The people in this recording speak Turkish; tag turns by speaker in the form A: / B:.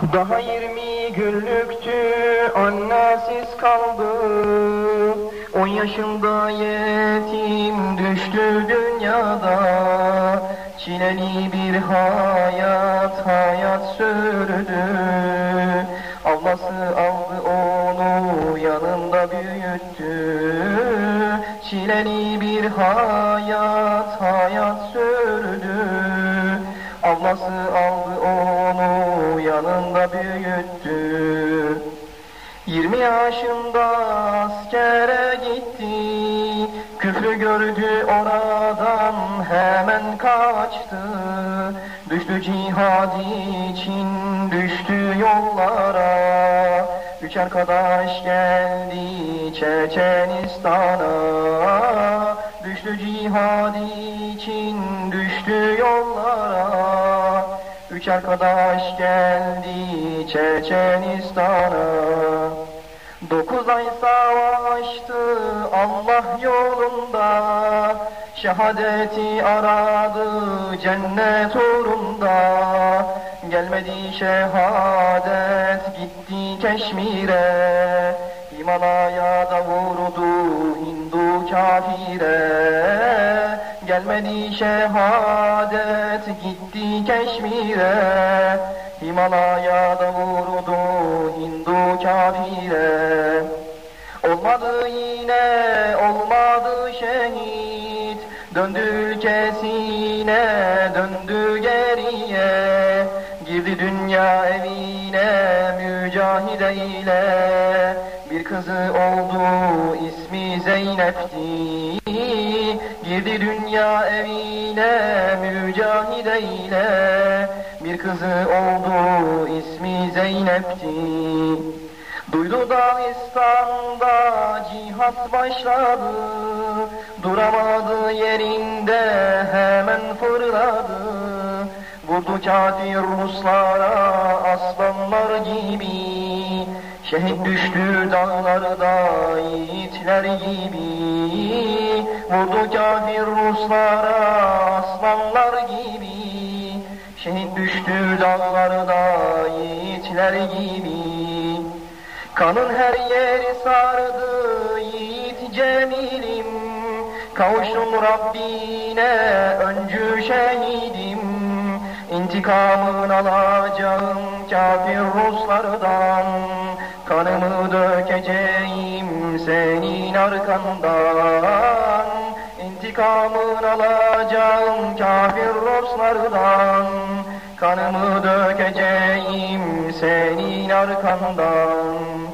A: Daha yirmi günlüktü annesiz kaldı. On yaşında yetim düştü dünyada. Çileli bir hayat hayat sürdü. Ablası aldı onu yanında büyüttü. Çileli bir hayat hayat sürdü. Ablası aldı yanında büyüttü. Yirmi yaşında askere gitti. Küfrü gördü oradan hemen kaçtı. Düştü cihad için düştü yollara. Üç arkadaş geldi Çeçenistan'a. Düştü cihad için Üç arkadaş geldi Çeçenistan'a Dokuz ay savaştı Allah yolunda. Şehadeti aradı cennet uğrunda. Gelmedi şehadet gitti Keşmir'e. Himalaya'da vurdu Hindu kafire. Gelmedi şehadet gitti Keşmir'e Himalaya'da vurdu Hindu kafire. Olmadı yine olmadı şehit. Döndü ülkesine döndü geriye. Girdi dünya evine mücahide ile. Bir kızı oldu ismi Zeynep'ti Girdi dünya evine mücahide ile Bir kızı oldu ismi Zeynep'ti. Duydu Dağistan'da cihat başladı. Duramadı yerinde hemen fırladı. Vurdu kafir Ruslara aslanlar gibi Şehit düştü dağlarda yiğitler gibi. Vurdu kafir Ruslara aslanlar gibi. Şehit düştü dağlarda yiğitler gibi. Kanın her yeri sardı yiğit Cemil'im. Kavuştum Rabbine öncü şehidim. İntikamını alacağım kafir Ruslardan Kanımı dökeceğim senin arkandan. İntikamını alacağım kafir Ruslardan Kanımı dökeceğim senin arkandan